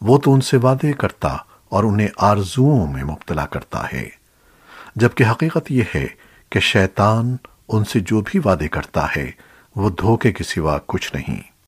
وہ تو ان سے وعدے کرتا اور انہیں آرزوؤں میں مبتلا کرتا ہے۔ جبکہ حقیقت یہ ہے کہ شیطان ان سے جو بھی وعدے کرتا ہے، وہ دھوکے کے سوا کچھ نہیں۔